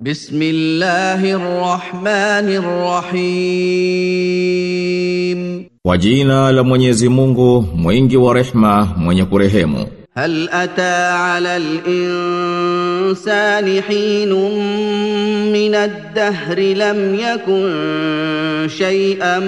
بسم الله الرحمن الرحيم la Mwenyezi Mungu, mwingi wa rehma, mwenye kurehemu. هل أتى على الإنسان حين من الدهر لم يكن شيئا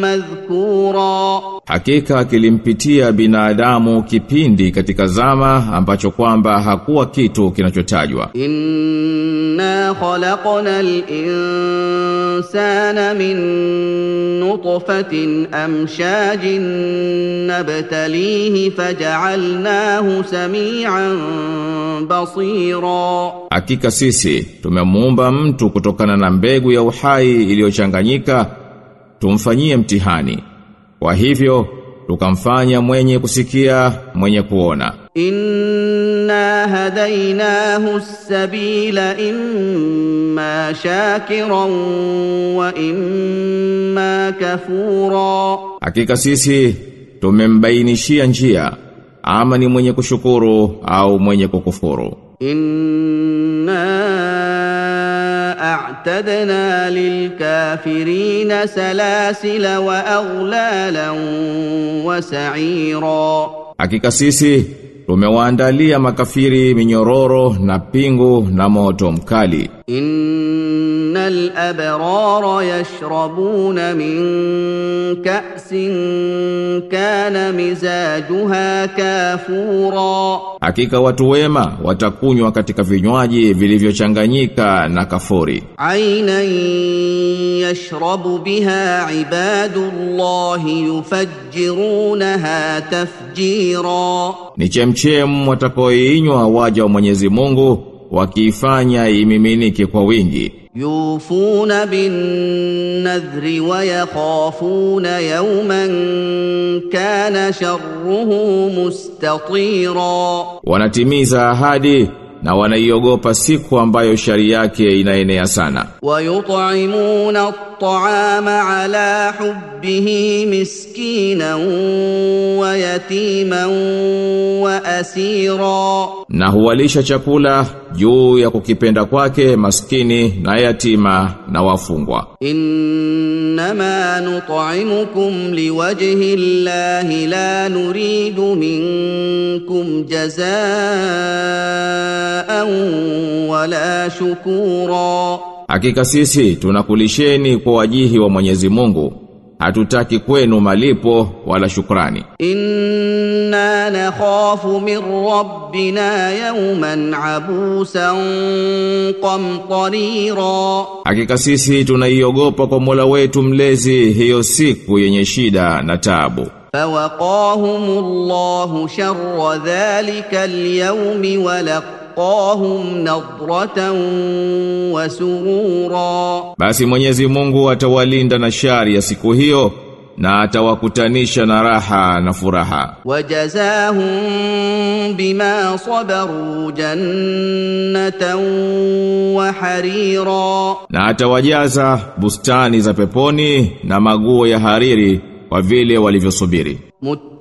مذكورا Hakika kilimpitia binadamu kipindi katika zama ambacho kwamba hakuwa kitu kinachotajwa. Inna khalaqna al-insana min nutfatin amshajin nabtalihi faj'alnahu samian basira. Hakika sisi tumemuumba mtu kutokana na mbegu ya uhai iliyochanganyika tumfanyie mtihani kwa hivyo tukamfanya mwenye kusikia mwenye kuona. Inna hadainahu sabila imma shakiran wa imma kafura. Hakika sisi tumembainishia njia ama ni mwenye kushukuru au mwenye kukufuru. Inna أعتدنا للكافرين سلاسل وأغلالا وسعيرا Hakika sisi tumewaandalia makafiri minyororo na pingu na moto mkali. إن الأبرار يشربون من كأس كان مزاجها كافورا Hakika watu wema watakunywa katika vinywaji vilivyochanganyika na kafuri. عينا يشرب بها عباد الله يفجرونها تفجيرا Ni chemchem watakaoinywa waja wa Mwenyezi Mungu wakiifanya imiminike kwa wingi. يوفون بالنذر ويخافون يوما كان شره مستطيرا Wanatimiza ahadi na wanaiogopa siku ambayo shari yake inaenea sana. ويطعمون الطعام على حبه مسكينا ويتيما وأسيرا na huwalisha chakula juu ya kukipenda kwake maskini na yatima na wafungwa. Inma nut'imukum liwajhi llahi la nuridu minkum jazaa'an wala shukura hakika sisi tunakulisheni kwa wajihi wa Mwenyezi Mungu hatutaki kwenu malipo wala shukrani. Inna nakhafu min rabbina yawman abusan qamtarira. Hakika sisi tunaiogopa kwa Mola wetu mlezi hiyo siku yenye shida na taabu. Fawaqahumullahu sharra dhalika alyawmi walaq talqahum nadratan wa surura, basi Mwenyezi Mungu atawalinda na shari ya siku hiyo na atawakutanisha na raha na furaha. Wajazahum bima sabaru jannatan wa harira, na atawajaza bustani za peponi na maguo ya hariri kwa vile walivyosubiri.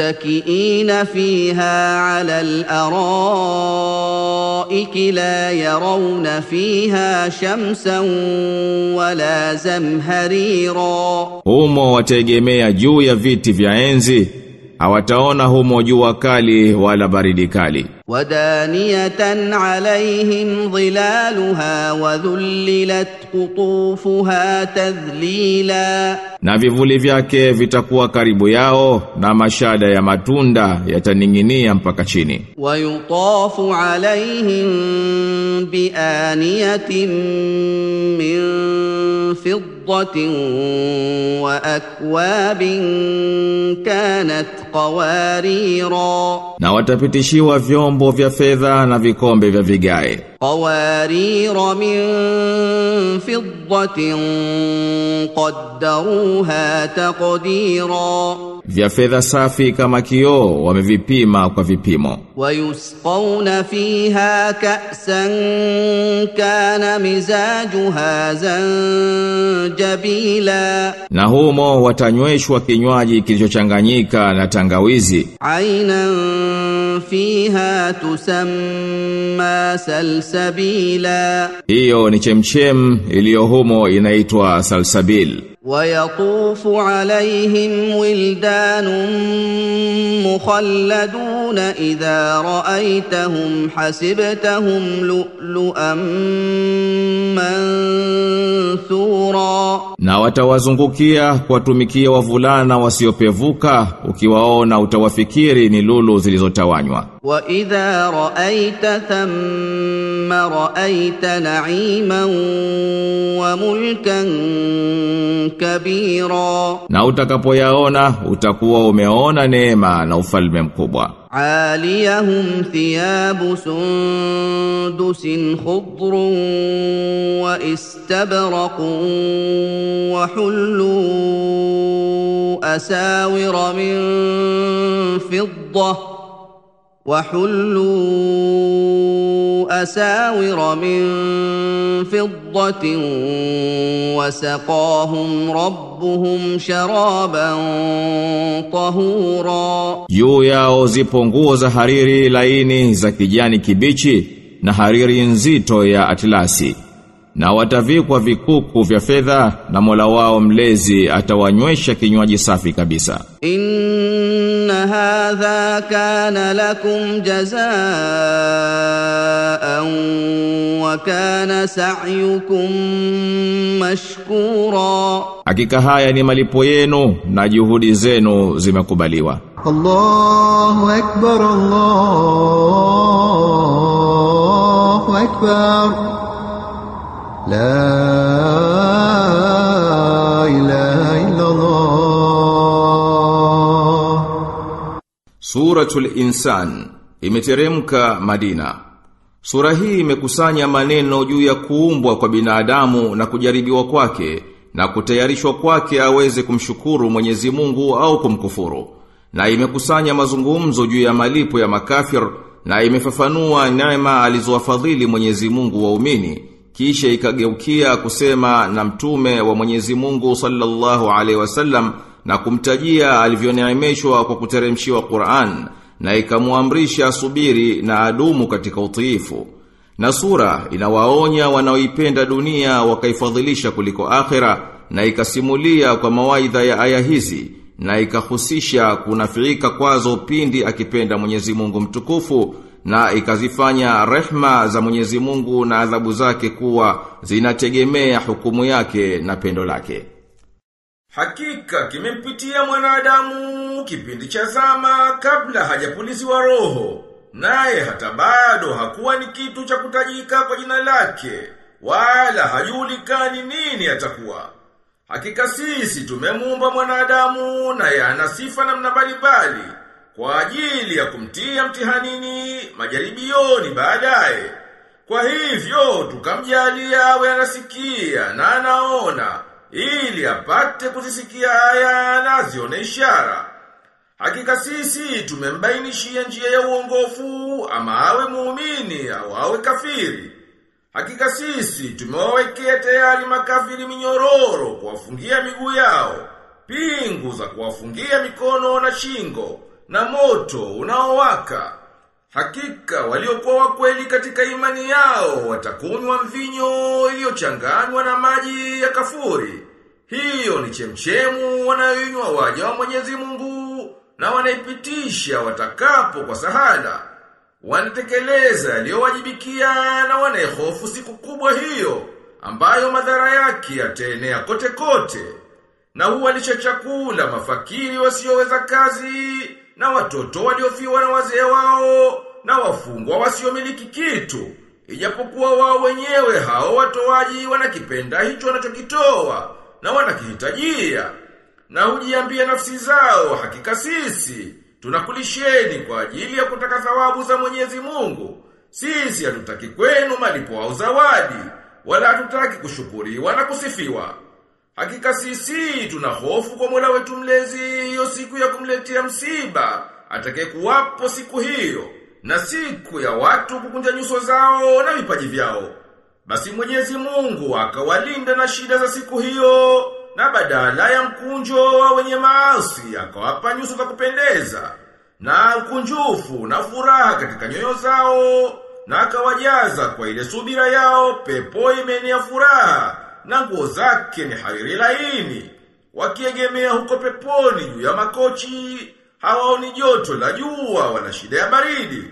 متكئين فيها على الارائك لا يرون فيها شمسا ولا زمهريرا Humo wategemea juu ya viti vya enzi, hawataona humo jua kali wala baridi kali. wadaniatan alaihim dhilaluha wa dhullilat qutufuha tadhlila, na vivuli vyake vitakuwa karibu yao na mashada ya matunda yataning'inia mpaka chini. Wa yutafu alaihim bi aniyatin min fidda فضة وأكواب كانت قواريرا Na watapitishiwa vyombo vya fedha na vikombe vya vigae. قوارير من فضة قدروها تقديرا Vya fedha safi kama kioo wamevipima kwa vipimo. ويسقون فيها كأسا كان مزاجها jabila. Na humo watanyweshwa kinywaji kilichochanganyika na tangawizi. Aina fiha tusamma salsabila. Hiyo ni chemchem iliyo humo inaitwa salsabil. ويطوف عليهم ولدان مخلدون اذا رايتهم حسبتهم لؤلؤا منثورا Na watawazungukia kuwatumikia wavulana wasiopevuka ukiwaona utawafikiri ni lulu zilizotawanywa. واذا رايت ثم رايت نعيما وملكا كبيرا Na utakapoyaona utakuwa umeona neema na ufalme mkubwa. عاليهم ثياب سندس خضر واستبرق وحلوا اساور من فضه وحلوا اساور من فضه وسقاهم ربهم شرابا طهورا Juu yao zipo nguo za hariri laini za kijani kibichi na hariri nzito ya atlasi. Na watavikwa vikuku vya fedha na Mola wao mlezi atawanywesha kinywaji safi kabisa. إن هذا كان لكم جزاء وكان سعيكم مشكورا Hakika haya ni malipo yenu na juhudi zenu zimekubaliwa. الله أكبر الله أكبر لا إله Suratul Insan imeteremka Madina. Sura hii imekusanya maneno juu ya kuumbwa kwa binadamu na kujaribiwa kwake na kutayarishwa kwake aweze kumshukuru Mwenyezi Mungu au kumkufuru. Na imekusanya mazungumzo juu ya malipo ya makafir na imefafanua neema alizowafadhili Mwenyezi Mungu waumini. Kisha ikageukia kusema na mtume wa Mwenyezi Mungu sallallahu alaihi wasallam na kumtajia alivyoneemeshwa kwa kuteremshiwa Qur'an na ikamuamrisha subiri na adumu katika utiifu. Na sura inawaonya wanaoipenda dunia wakaifadhilisha kuliko akhera na ikasimulia kwa mawaidha ya aya hizi na ikahusisha kunafiika kwazo pindi akipenda Mwenyezi Mungu mtukufu na ikazifanya rehma za Mwenyezi Mungu na adhabu zake kuwa zinategemea hukumu yake na pendo lake. Hakika kimempitia mwanadamu kipindi cha zama kabla hajapuliziwa roho. Naye hata bado hakuwa ni kitu cha kutajika kwa jina lake, wala hajulikani nini atakuwa. Hakika sisi tumemuumba mwanadamu naye ana sifa namna mbalimbali kwa ajili ya kumtia mtihanini majaribioni baadaye. Kwa hivyo tukamjalia awe anasikia na anaona ili apate kuzisikia aya na ishara. Hakika sisi tumembainishia njia ya uongofu ama awe muumini au awe kafiri. Hakika sisi tumewawekea tayari makafiri minyororo kuwafungia miguu yao, pingu za kuwafungia mikono na shingo, na moto unaowaka. Hakika waliokuwa wakweli katika imani yao watakunywa mvinyo iliyochanganywa na maji ya kafuri. Hiyo ni chemchemu wanayoinywa waja wa Mwenyezi Mungu na wanaipitisha watakapo kwa sahala. Wanatekeleza yaliyowajibikia na wanaihofu siku kubwa hiyo ambayo madhara yake yataenea kote kote. Na huwalisha chakula mafakiri wasioweza kazi na watoto waliofiwa na wazee wao na wafungwa wasiomiliki kitu. Ijapokuwa wao wenyewe hao watoaji wanakipenda hicho wanachokitoa na wanakihitajia. Na hujiambia nafsi zao hakika sisi tunakulisheni kwa ajili ya kutaka thawabu za Mwenyezi Mungu. Sisi hatutaki kwenu malipo au zawadi wala hatutaki kushukuriwa na kusifiwa. Hakika sisi tuna hofu kwa Mola wetu mlezi hiyo siku ya kumletea msiba atakayekuwapo siku hiyo na siku ya watu kukunja nyuso zao na vipaji vyao. Basi Mwenyezi Mungu akawalinda na shida za siku hiyo na badala ya mkunjo wa wenye maasi akawapa nyuso za kupendeza na ukunjufu na furaha katika nyoyo zao na akawajaza kwa ile subira yao pepo imeenea furaha na nguo zake ni hariri laini wakiegemea huko peponi juu ya makochi hawaoni joto la jua wala shida ya baridi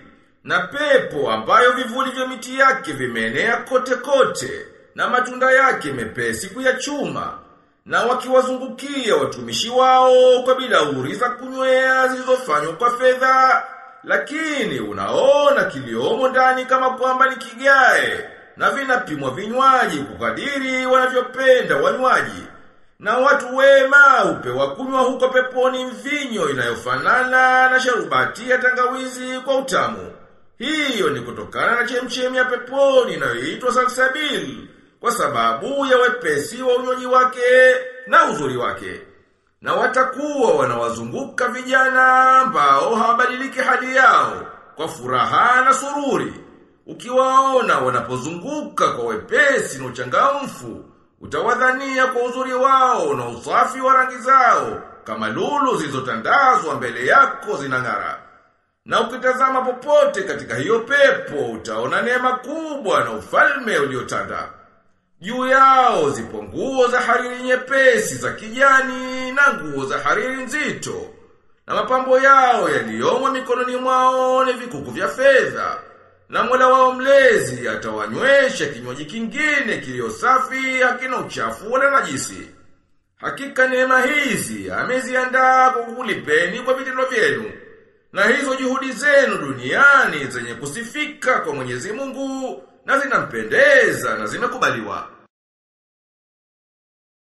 na pepo ambayo vivuli vya miti yake vimeenea kote kote na matunda yake mepesi kuyachuma na wakiwazungukia watumishi wao kwa bilauri za kunywea zilizofanywa kwa fedha. Lakini unaona kiliomo ndani kama kwamba ni kigae na vinapimwa vinywaji kukadiri wanavyopenda wanywaji na watu wema upewa kunywa huko peponi mvinyo inayofanana na sharubati ya tangawizi kwa utamu. Hiyo ni kutokana na chemchemi ya peponi inayoitwa salsabil kwa sababu ya wepesi wa unyonyi wake na uzuri wake. Na watakuwa wanawazunguka vijana ambao hawabadiliki hali yao kwa furaha na sururi. Ukiwaona wanapozunguka kwa wepesi na uchangamfu, utawadhania kwa uzuri wao na usafi wa rangi zao, kama lulu zilizotandazwa mbele yako zinang'ara. Na ukitazama popote katika hiyo pepo, utaona neema kubwa na ufalme uliotanda. Juu yao zipo nguo za hariri nyepesi za kijani na nguo za hariri nzito. Na mapambo yao yaliyomo mikononi mwao ni vikuku vya fedha. Na Mola wao mlezi atawanywesha kinywaji kingine kilio safi hakina uchafu wala najisi. Hakika neema hizi ameziandaa kukulipeni kwa vitendo vyenu. Na hizo juhudi zenu duniani zenye kusifika kwa Mwenyezi Mungu na zinampendeza na zimekubaliwa.